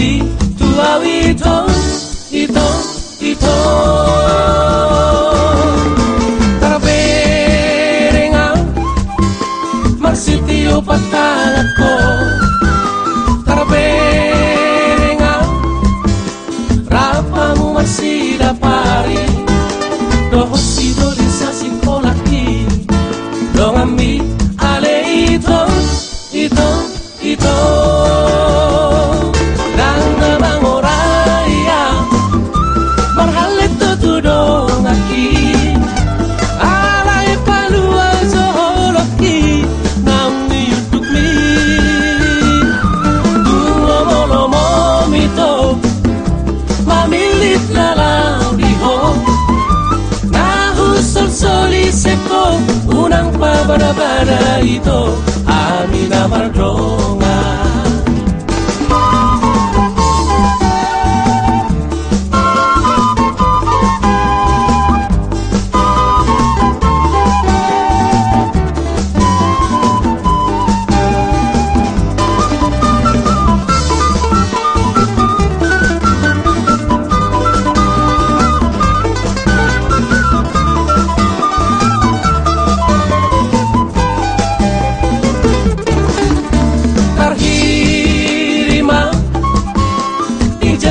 Baby, tu habito, hito, hito. Tarabereng ang ah, magsitiyo ko. bara bara ito amin amarlo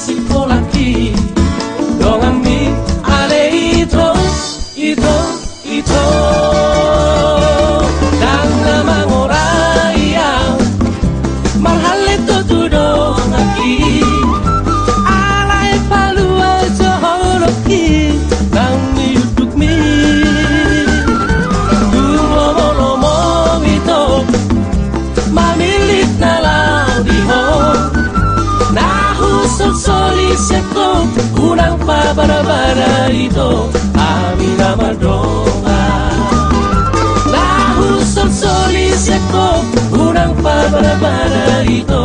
clásico. Para pararito, a barabararito amina madonga Lahus sol soliseko para barabararito